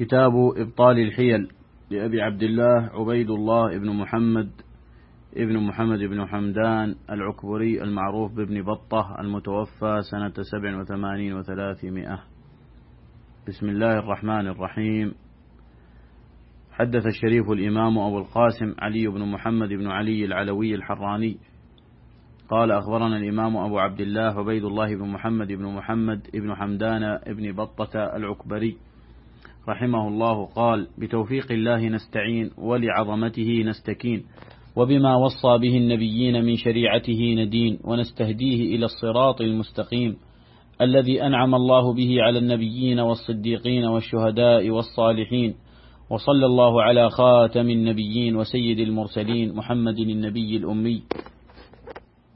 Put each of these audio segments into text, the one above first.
كتاب إبطال الحيل لأبي عبد الله عبيد الله بن محمد ابن محمد بن حمدان العكبري المعروف بابن بطة المتوفى سنة سبع وثمانين وثلاثمائة. بسم الله الرحمن الرحيم. حدث الشريف الإمام أبو القاسم علي بن محمد بن علي العلوي الحراني. قال أخبرنا الإمام أبو عبد الله عبيد الله بن محمد بن محمد بن حمدان بن بطة العكبري. رحمه الله قال بتوفيق الله نستعين ولعظمته نستكين وبما وصى به النبيين من شريعته ندين ونستهديه إلى الصراط المستقيم الذي أنعم الله به على النبيين والصديقين والشهداء والصالحين وصلى الله على خاتم النبيين وسيد المرسلين محمد النبي الأمي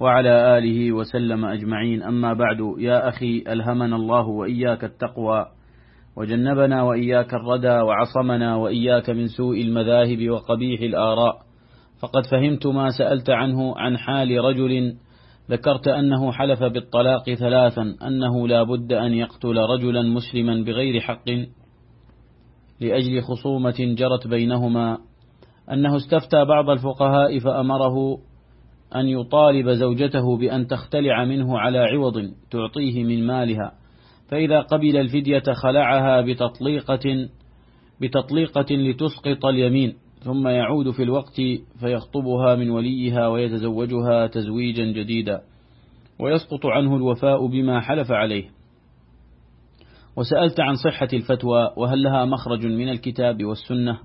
وعلى آله وسلم أجمعين. أما بعد يا أخي ألهمنا الله وإياك التقوى وجنبنا وإياك الردى وعصمنا وإياك من سوء المذاهب وقبيح الآراء. فقد فهمت ما سألت عنه عن حال رجل ذكرت أنه حلف بالطلاق ثلاثا أنه لا بد أن يقتل رجلا مسلما بغير حق لأجل خصومة جرت بينهما. أنه استفتى بعض الفقهاء فأمره أن يطالب زوجته بأن تختلع منه على عوض تعطيه من مالها. فإذا قبل الفدية خلعها بتطليقة بتطليقة لتسقط اليمين ثم يعود في الوقت فيخطبها من وليها ويتزوجها تزويجا جديدا ويسقط عنه الوفاء بما حلف عليه. وسألت عن صحة الفتوى وهل لها مخرج من الكتاب والسنة؟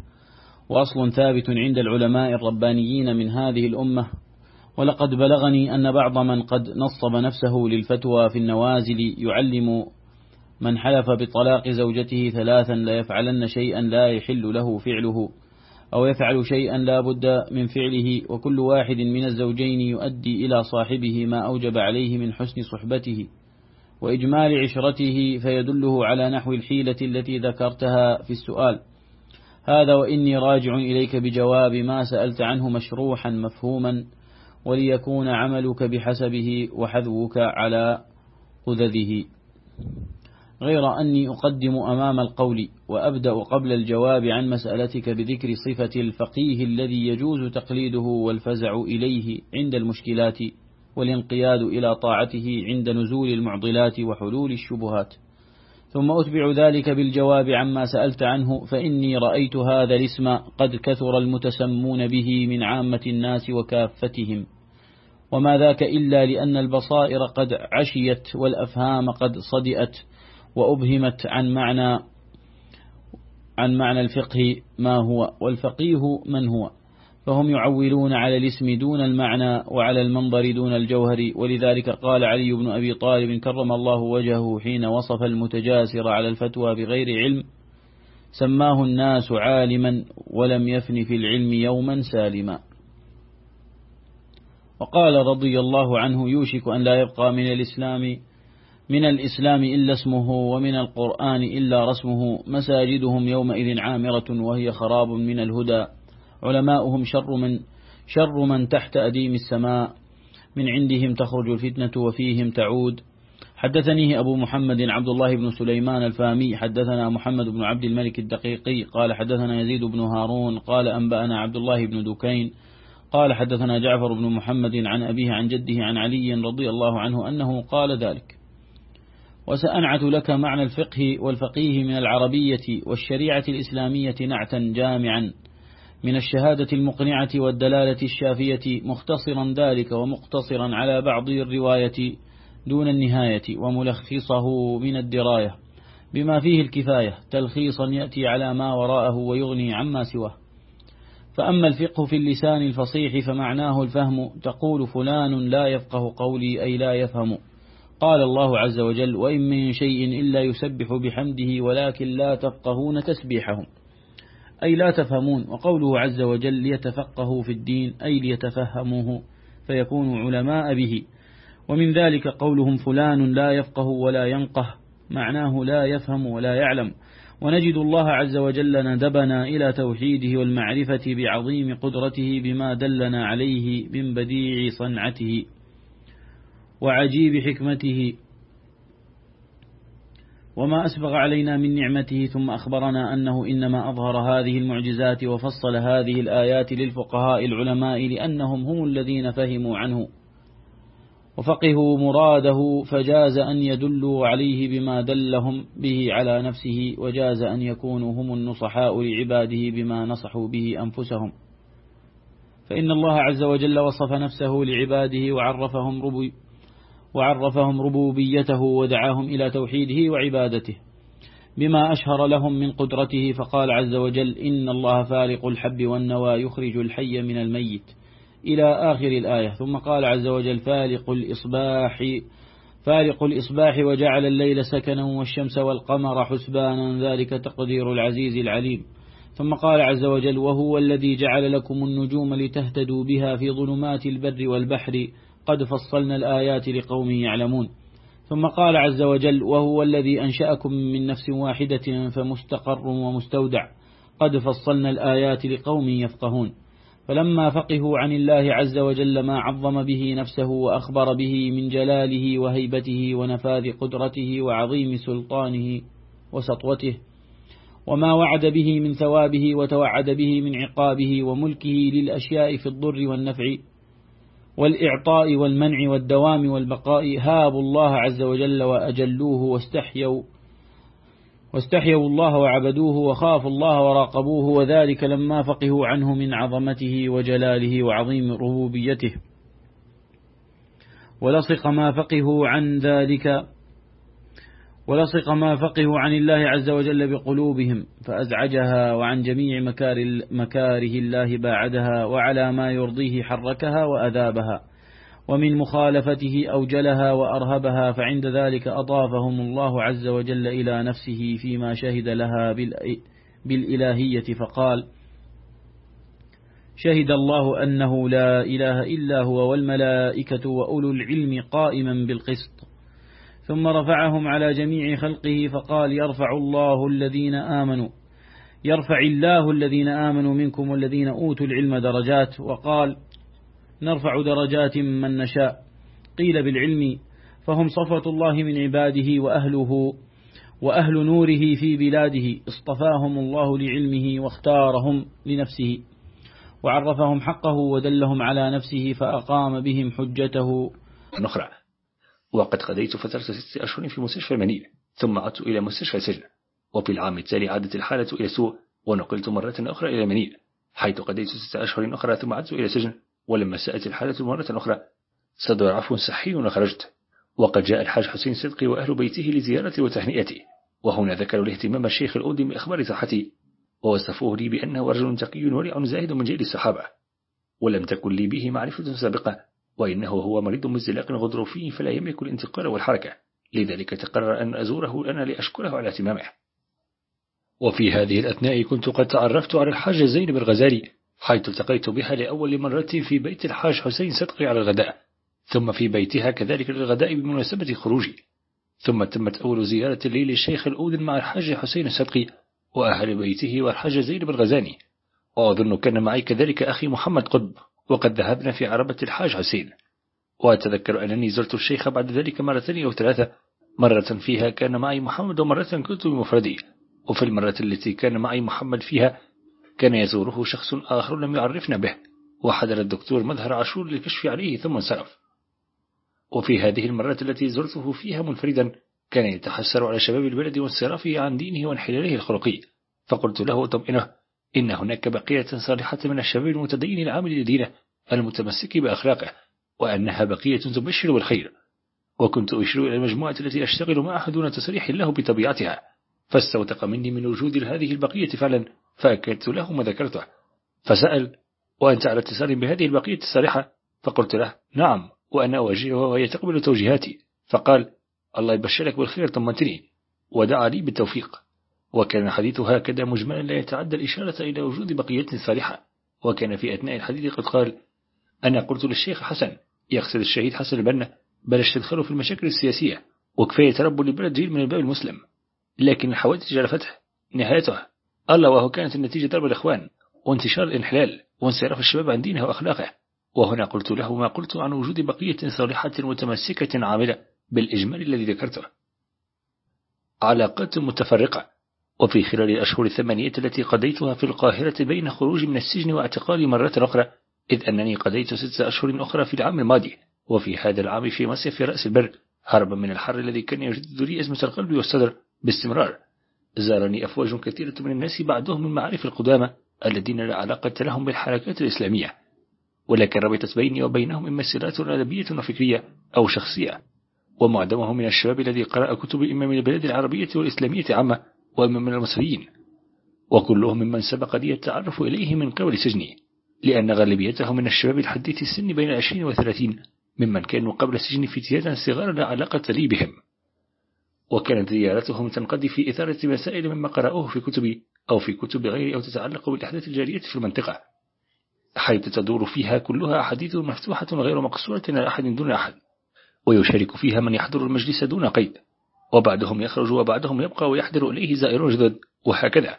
وأصل ثابت عند العلماء الربانيين من هذه الأمة. ولقد بلغني أن بعض من قد نصب نفسه للفتوى في النوازل يعلم من حلف بطلاق زوجته ثلاثا لا يفعلن شيئا لا يحل له فعله أو يفعل شيئا لا بد من فعله وكل واحد من الزوجين يؤدي إلى صاحبه ما أوجب عليه من حسن صحبته وإجمال عشرته فيدله على نحو الحيلة التي ذكرتها في السؤال. هذا وإني راجع إليك بجواب ما سألت عنه مشروحا مفهوما وليكون عملك بحسبه وحذوك على قذذه غير أني أقدم أمام القول وأبدأ قبل الجواب عن مسألتك بذكر صفة الفقيه الذي يجوز تقليده والفزع إليه عند المشكلات والانقياد إلى طاعته عند نزول المعضلات وحلول الشبهات. ثم أتبع ذلك بالجواب عما سألت عنه فإني رأيت هذا الاسم قد كثر المتسمون به من عامة الناس وكافتهم. وما ذاك إلا لأن البصائر قد عشيت والأفهام قد صدئت. وأبهمت عن معنى عن معنى الفقه ما هو والفقيه من هو. فهم يعولون على الاسم دون المعنى وعلى المنظر دون الجوهر. ولذلك قال علي بن أبي طالب كرم الله وجهه حين وصف المتجاسر على الفتوى بغير علم سماه الناس عالما ولم يفن في العلم يوما سالما. وقال رضي الله عنه يوشك أن لا يبقى من الإسلام من الإسلام إلا اسمه ومن القرآن إلا رسمه مساجدهم يومئذ عامرة وهي خراب من الهدى. علماؤهم شر من شر من تحت أديم السماء. من عندهم تخرج الفتنة وفيهم تعود. حدثنيه أبو محمد عبد الله بن سليمان الفامي حدثنا محمد بن عبد الملك الدقيقي قال حدثنا يزيد بن هارون قال أنبأنا عبد الله بن دكين قال حدثنا جعفر بن محمد عن أبيه عن جده عن علي رضي الله عنه أنه قال ذلك. وسأنعت لك معنى الفقه والفقيه من العربية والشريعة الإسلامية نعتا جامعا من الشهادة المقنعة والدلالة الشافية مختصرا ذلك ومقتصرا على بعض الرواية دون النهاية وملخصه من الدراية بما فيه الكفاية تلخيصا يأتي على ما وراءه ويغني عما سواه. فأما الفقه في اللسان الفصيح فمعناه الفهم تقول فلان لا يفقه قولي أي لا يفهم. قال الله عز وجل وإن من شيء إلا يسبح بحمده ولكن لا تفقهون تسبيحهم. أي لا تفهمون وقوله عز وجل ليتفقهوا في الدين أي ليتفهموه فيكونوا علماء به. ومن ذلك قولهم فلان لا يفقه ولا ينقه معناه لا يفهم ولا يعلم. ونجد الله عز وجل ندبنا إلى توحيده والمعرفة بعظيم قدرته بما دلنا عليه من بديع صنعته. وعجيب حكمته. وما أسبغ علينا من نعمته ثم أخبرنا أنه إنما أظهر هذه المعجزات وفصل هذه الآيات للفقهاء العلماء لأنهم هم الذين فهموا عنه. وفقهوا مراده فجاز أن يدلوا عليه بما دلهم به على نفسه وجاز أن يكونوا هم النصحاء لعباده بما نصحوا به أنفسهم. فإن الله عز وجل وصف نفسه لعباده وعرفهم, وعرفهم ربوبيته ودعاهم إلى توحيده وعبادته بما أشهر لهم من قدرته فقال عز وجل إن الله فارق الحب والنوى يخرج الحي من الميت إلى آخر الآية ثم قال عز وجل فارق الإصباح فارق الإصباح وجعل الليل سكنا والشمس والقمر حسبانا ذلك تقدير العزيز العليم ثم قال عز وجل وهو الذي جعل لكم النجوم لتهتدوا بها في ظلمات البر والبحر قد فصلنا الآيات لقوم يعلمون. ثم قال عز وجل وهو الذي أنشأكم من نفس واحدة فمستقر ومستودع. قد فصلنا الآيات لقوم يفقهون. فلما فقهوا عن الله عز وجل ما عظم به نفسه وأخبر به من جلاله وهيبته ونفاذ قدرته وعظيم سلطانه وسطوته وما وعد به من ثوابه وتوعد به من عقابه وملكه للأشياء في الضر والنفع والإعطاء والمنع والدوام والبقاء هابوا الله عز وجل وأجلوه واستحيوا واستحيوا الله وعبدوه وخافوا الله وراقبوه وذلك لما فقهوا عنه من عظمته وجلاله وعظيم ربوبيته. ولصق ما فقهوا عن ذلك ولصق ما فقهوا عن الله عز وجل بقلوبهم فأزعجها وعن جميع مكار مكاره الله باعدها وعلى ما يرضيه حركها وأذابها. ومن مخالفته أوجلها وأرهبها فعند ذلك أضافهم الله عز وجل إلى نفسه فيما شهد لها بالإلهية فقال شهد الله أنه لا إله إلا هو والملائكة وأولو العلم قائما بالقسط. ثم رفعهم على جميع خلقه فقال يرفع الله الذين آمنوا يرفع الله الذين آمنوا منكم والذين أوتوا العلم درجات وقال نرفع درجات من نشاء. قيل بالعلم فهم صفوة الله من عباده وأهله وأهل نوره في بلاده اصطفاهم الله لعلمه واختارهم لنفسه وعرفهم حقه ودلهم على نفسه فأقام بهم حجته. نخرع وقد قضيت فترة ست أشهر في مستشفى المنيل ثم عدت إلى مستشفى سجن وفي العام التالي عادت الحالة إلى سوء ونقلت مرة أخرى إلى منيل حيث قضيت ست أشهر أخرى ثم عدت إلى سجن ولما سأت الحالة مرة أخرى صدر عفو صحي وخرجت. وقد جاء الحاج حسين صدقي وأهل بيته لزيارتي وتهنئتي وهنا ذكروا الاهتمام الشيخ الأودي بإخبار صحتي ووصفوه لي بأنه رجل تقي ورع زاهد من جيل الصحابة. ولم تكن لي به معرفة سابقة وإنه هو مريض مزدلاق غضروفي فلا يملك الانتقال والحركة. لذلك تقرر أن أزوره أنا لأشكره على اهتمامه. وفي هذه الأثناء كنت قد تعرفت على الحاج زينب الغزالي حيث التقيت بها لأول مرة في بيت الحاج حسين صدقي على الغداء ثم في بيتها كذلك للغداء بمناسبة خروجي. ثم تمت أول زيارة لي للشيخ الأودن مع الحاج حسين الصدقي وأهل بيته والحاج زينب الغزاني. وأظن كان معي كذلك أخي محمد قطب. وقد ذهبنا في عربة الحاج حسين. وأتذكر أنني زرت الشيخ بعد ذلك مرتين أو ثلاثة. مرة فيها كان معي محمد ومرة كنت بمفردي. وفي المرة التي كان معي محمد فيها كان يزوره شخص آخر لم يعرفنا به. وحضر الدكتور مظهر عاشور للكشف عليه ثم انصرف. وفي هذه المرة التي زرته فيها منفردا كان يتحسر على شباب البلد وانصرافه عن دينه وانحلاله الخلقي. فقلت له طمئنه إن هناك بقية صالحة من الشباب المتدين العامل لدينه المتمسك بأخلاقه وأنها بقية تبشر بالخير. وكنت أشير إلى المجموعة التي أشتغل معها دون تصريح له بطبيعتها. فاستوثق مني من وجود هذه البقية فعلا فأكدت له ما ذكرته. فسأل وأنت على اتصال بهذه البقية الصالحة؟ فقلت له نعم وأنا أواجهها وهي تقبل توجيهاتي. فقال الله يبشرك بالخير طمنتني ودعا لي بالتوفيق. وكان حديث هكذا مجملا لا يتعدى الإشارة إلى وجود بقية صالحة وكان في أثناء الحديث قد قال أنا قلت للشيخ حسن يقصد الشهيد حسن البنا بلاش تدخلوا في المشاكل السياسية وكفاية تربوا للبلد جيل من الباب المسلم. لكن الحوادث جرفتها نهايتها. الله وهو كانت النتيجة ضرب الإخوان وانتشار الإنحلال وانصراف الشباب عن دينه وأخلاقه. وهنا قلت له ما قلت عن وجود بقية صالحة متمسكة عاملة بالإجمال الذي ذكرته. علاقات متفرقة. وفي خلال الأشهر الثمانية التي قضيتها في القاهرة بين خروج من السجن واعتقالي مرة أخرى إذ أنني قضيت ست أشهر أخرى في العام الماضي وفي هذا العام في مصيف رأس البر هربا من الحر الذي كان يجدد لي أزمة القلب والصدر باستمرار. زارني أفواج كثيرة من الناس بعضهم من معارف القدامى الذين لا علاقة لهم بالحركات الإسلامية. ولكن ربطت بيني وبينهم إما صلات أدبية وفكرية أو شخصية. ومعدمهم من الشباب الذي قرأ كتب إما من البلاد العربية والإسلامية عامة وإما من المصريين وكلهم ممن سبق لي التعرف إليه من قبل سجني لأن غالبيتهم من الشباب الحديث السن بين العشرين وثلاثين ممن كانوا قبل السجن فتياتا صغارا لا علاقة لي بهم وكانت زيارتهم تنقضي في إثارة مسائل مما قرأوه في كتبي أو في كتب غيري أو تتعلق بالأحداث الجارية في المنطقة حيث تدور فيها كلها أحاديث مفتوحة غير مقصورة على أحد دون أحد ويشارك فيها من يحضر المجلس دون قيد. وبعدهم يخرج وبعدهم يبقى ويحضر إليه زائر جدد وهكذا.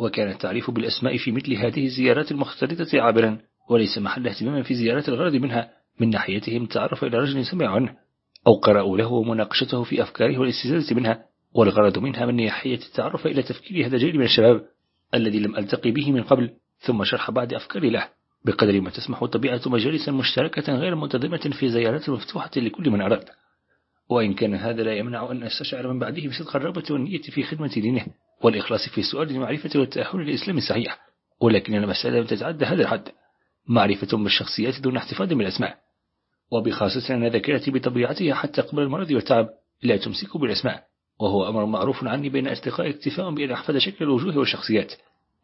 وكان التعريف بالأسماء في مثل هذه الزيارات المختلطة عابرا وليس محل اهتمام في زيارة الغرض منها. من ناحيتهم تعرف إلى رجل سمع عنه أو قرأوا له ومناقشته في أفكاره والاستزادة منها. والغرض منها من ناحية التعرف إلى تفكير هذا الجيل من الشباب الذي لم ألتقي به من قبل ثم شرح بعض أفكاري له. بقدر ما تسمح طبيعة مجالس مشتركة غير منتظمة في زيارات مفتوحة لكل من أراد. وإن كان هذا لا يمنع أن أستشعر من بعده بصدق الرغبة والنية في خدمة دينه والإخلاص في سؤال المعرفة والتأهل للإسلام الصحيح ولكن المسألة لم تتعدى هذا الحد. معرفة بالشخصيات دون احتفاظ بالأسماء. وبخاصة أن ذاكرتي بطبيعتها حتى قبل المرض والتعب لا تمسك بالأسماء. وهو أمر معروف عني بين أصدقائي اكتفاء بأن أحفظ شكل الوجوه والشخصيات.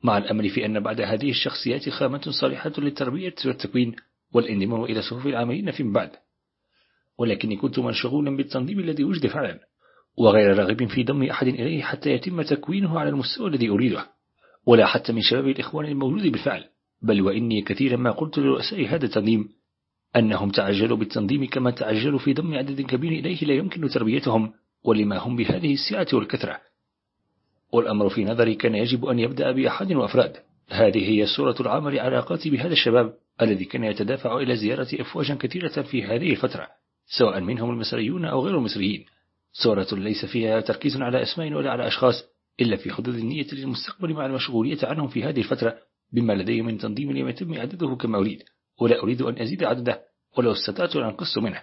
مع الأمل في أن بعد هذه الشخصيات خامة صالحة للتربية والتكوين والانضمام إلى صفوف العاملين فيما بعد. ولكني كنت مشغولا بالتنظيم الذي وجد فعلا وغير راغب في ضم أحد إليه حتى يتم تكوينه على المستوى الذي أريده ولا حتى من شباب الإخوان المولود بالفعل بل وإني كثيرا ما قلت لرؤساء هذا التنظيم أنهم تعجلوا بالتنظيم كما تعجلوا في ضم عدد كبير إليه لا يمكن تربيتهم ولما هم بهذه السعة والكثرة. والأمر في نظري كان يجب أن يبدأ بأحد وأفراد. هذه هي صورة العمل علاقاتي بهذا الشباب الذي كان يتدافع إلى زيارة أفواجا كثيرة في هذه الفترة. سواء منهم المصريون أو غير المصريين. صورة ليس فيها تركيز على أسماء ولا على أشخاص إلا في حدود النية للمستقبل مع المشغولية عنهم في هذه الفترة بما لدي من تنظيم لم يتم عدده كما أريد. ولا أريد أن أزيد عدده ولو استطعت لأنقصت منه.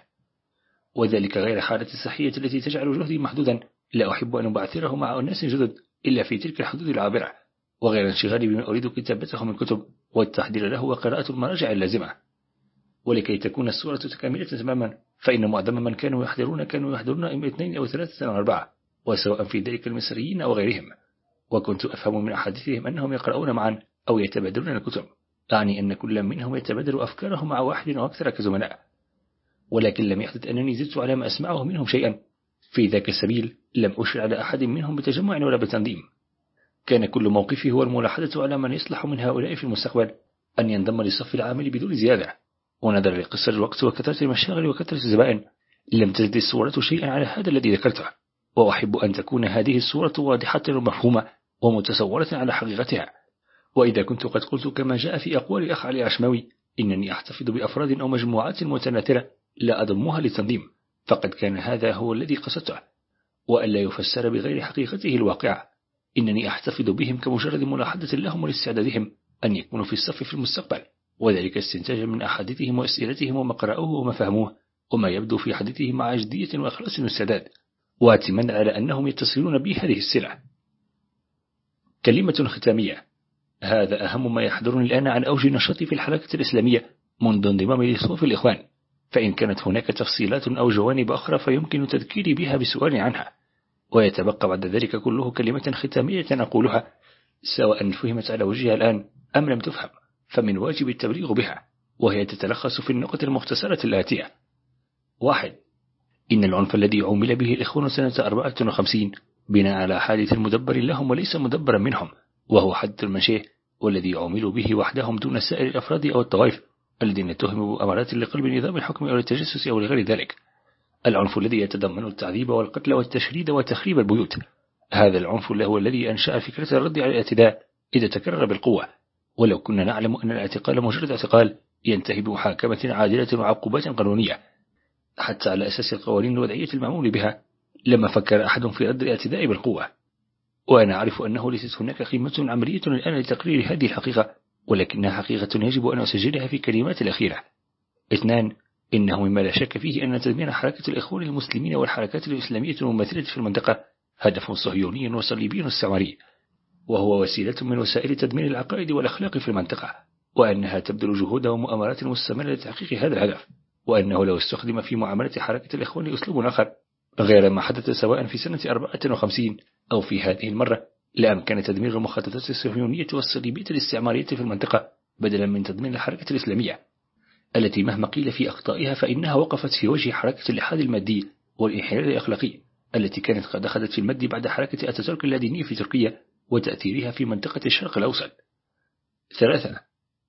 وذلك غير حالة الصحية التي تجعل جهدي محدودا. لا أحب أن أبعثره مع أناس جدد إلا في تلك الحدود العابرة. وغير انشغالي بما أريد كتابته من كتب والتحضير له وقراءة المراجع اللازمة. ولكي تكون الصورة كاملة تماما فإن معظم من كانوا يحضرون كانوا يحضرون إما اثنين أو ثلاثة أو أربعة وسواء في ذلك المصريين أو غيرهم. وكنت أفهم من أحاديثهم أنهم يقرؤون معا أو يتبادلون الكتب أعني أن كل منهم يتبادل أفكاره مع واحد أو أكثر كزملاء. ولكن لم يحدث أنني زدت على ما أسمعه منهم شيئا. في ذاك السبيل لم أشر على أحد منهم بتجمع ولا بتنظيم. كان كل موقفي هو الملاحظة على من يصلح من هؤلاء في المستقبل أن ينضم لصف العامل بدون زيادة. ونظرا لقصر الوقت وكثرة المشاغل وكثرة الزبائن. لم تزد الصورة شيئا على هذا الذي ذكرته. وأحب أن تكون هذه الصورة واضحة ومفهومة ومتصورة على حقيقتها. وإذا كنت قد قلت كما جاء في أقوال الأخ علي عشماوي إنني أحتفظ بأفراد أو مجموعات متناثرة لا أضمها للتنظيم. فقد كان هذا هو الذي قصدته. وألا يفسر بغير حقيقته الواقعة إنني أحتفظ بهم كمجرد ملاحظة لهم ولاستعدادهم أن يكونوا في الصف في المستقبل. وذلك استنتاجا من أحاديثهم وأسئلتهم وما قرأوه وما فهموه وما يبدو في حديثهم مع جدية وإخلاص واستعداد واعتمادا على أنهم يتصلون بهذه السلعة. كلمة ختامية. هذا أهم ما يحضرني الآن عن أوج نشاطي في الحركة الإسلامية منذ انضمامي لصوف الإخوان. فإن كانت هناك تفصيلات أو جوانب أخرى فيمكن تذكيري بها بسؤال عنها. ويتبقى بعد ذلك كله كلمة ختامية أقولها سواء فهمت على وجهها الآن أم لم تفهم. فمن واجب التبليغ بها وهي تتلخص في النقط المختصرة الآتية. واحد إن العنف الذي عمل به الإخوان سنة 54 بناء على حادث مدبر لهم وليس مدبرا منهم وهو حد المشيه والذي عملوا به وحدهم دون سائر الأفراد أو الطوائف الذين اتهموا بأمارات لقلب نظام الحكم أو التجسس أو لغير ذلك. العنف الذي يتضمن التعذيب والقتل والتشريد وتخريب البيوت. هذا العنف هو الذي أنشأ فكرة الرد على الاعتداء إذا تكرر بالقوة. ولو كنا نعلم أن الاعتقال مجرد اعتقال ينتهي بمحاكمة عادلة وعقوبات قانونية حتى على أساس القوانين الوضعية المعمول بها لما فكر أحد في رد الاعتداء بالقوة. وأنا أعرف أنه ليست هناك قيمة عملية الآن لتقرير هذه الحقيقة ولكنها حقيقة يجب أن أسجلها في كلمات الأخيرة. اثنان إنه مما لا شك فيه أن تدمير حركة الإخوان المسلمين والحركات الإسلامية الممثلة في المنطقة هدف صهيوني وصليبي استعماري وهو وسيلة من وسائل تدمير العقائد والأخلاق في المنطقة وأنها تبذل جهود ومؤامرات مستمرة لتحقيق هذا الهدف وأنه لو استخدم في معاملة حركة الإخوان أسلوب آخر غير ما حدث سواء في سنة 54 أو في هذه المرة لأمكن تدمير المخططات الصهيونية والصليبية الاستعمارية في المنطقة بدلا من تدمير الحركة الإسلامية التي مهما قيل في أخطائها فإنها وقفت في وجه حركة الإلحاد المادي والإنحلال الأخلاقي التي كانت قد أخذت في المد بعد حركة أتاتورك اللادينية في تركيا وتأثيرها في منطقة الشرق الأوسط. ثلاثة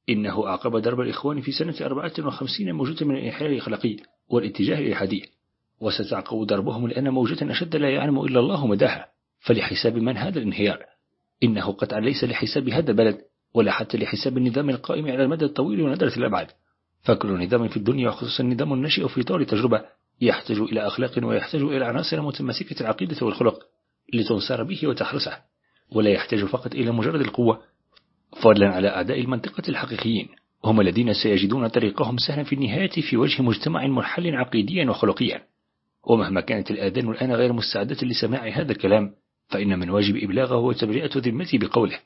إنه أعقب درب الإخوان في سنة 54 موجة من الانحلال الأخلاقي والاتجاه الإلحادي وستعقب دربهم الآن موجة أشد لا يعلم إلا الله مداها فلحساب من هذا الانهيار؟ إنه قطعا ليس لحساب هذا البلد ولا حتى لحساب النظام القائم على المدى الطويل وندرة الأبعاد. فكل نظام في الدنيا وخصوصا النظام الناشئ في طور تجربة يحتاج إلى أخلاق ويحتاج إلى عناصر متمسكة العقيدة والخلق لتنصر به وتحرسه. ولا يحتاج فقط إلى مجرد القوة فضلا على أعداء المنطقة الحقيقيين هم الذين سيجدون طريقهم سهلا في النهاية في وجه مجتمع منحل عقيديا وخلقيا. ومهما كانت الآذان الآن غير مستعدة لسماع هذا الكلام فإن من واجب إبلاغه وتبرئة ذمتي بقوله.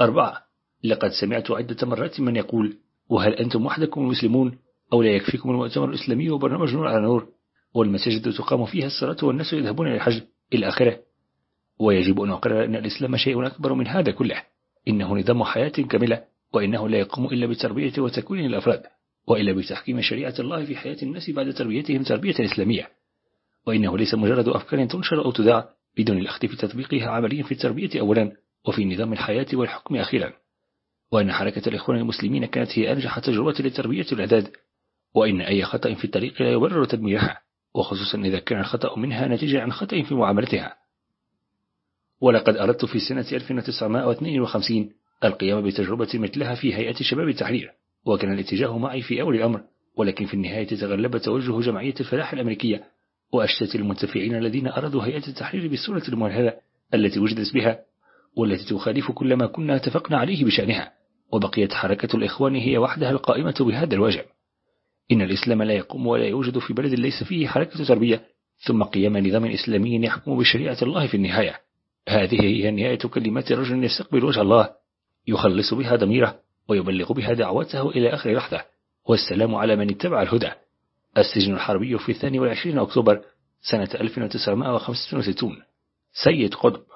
أربعة لقد سمعت عدة مرات من يقول وهل أنتم وحدكم المسلمون؟ أو لا يكفيكم المؤتمر الإسلامي وبرنامج نور على نور؟ والمساجد تقام فيها الصلاة والناس يذهبون إلى الحج إلى آخره. ويجب أن أقرر أن الإسلام شيء أكبر من هذا كله. إنه نظام حياة كاملة وإنه لا يقوم إلا بتربية وتكوين الأفراد وإلا بتحكيم شريعة الله في حياة الناس بعد تربيتهم تربية إسلامية. وإنه ليس مجرد أفكار تنشر أو تذاع بدون الأخذ في تطبيقها عمليا في التربية أولا وفي نظام الحياة والحكم أخيرا. وأن حركة الإخوان المسلمين كانت هي أنجح تجربة لتربية الأعداد وإن أي خطأ في الطريق لا يبرر تدميرها وخصوصا إذا كان الخطأ منها نتيجة عن خطأ في معاملتها. ولقد أردت في سنة 1952 القيام بتجربة مثلها في هيئة شباب التحرير وكان الاتجاه معي في أول الأمر ولكن في النهاية تغلب توجه جمعية الفلاح الأمريكية وأشتت المنتفعين الذين أرادوا هيئة التحرير بالصورة الممهلة التي وجدت بها والتي تخالف كل ما كنا اتفقنا عليه بشأنها وبقيت حركة الإخوان هي وحدها القائمة بهذا الواجب إن الإسلام لا يقوم ولا يوجد في بلد ليس فيه حركة تربية ثم قيام نظام إسلامي يحكم بشريعة الله في النهاية. هذه هي نهاية كلمات رجل يستقبل وجه الله يخلص بها ضميره ويبلغ بها دعوته إلى آخر لحظة. والسلام على من اتبع الهدى. السجن الحربي في الثاني والعشرين أكتوبر سنة 1965 سيد قطب.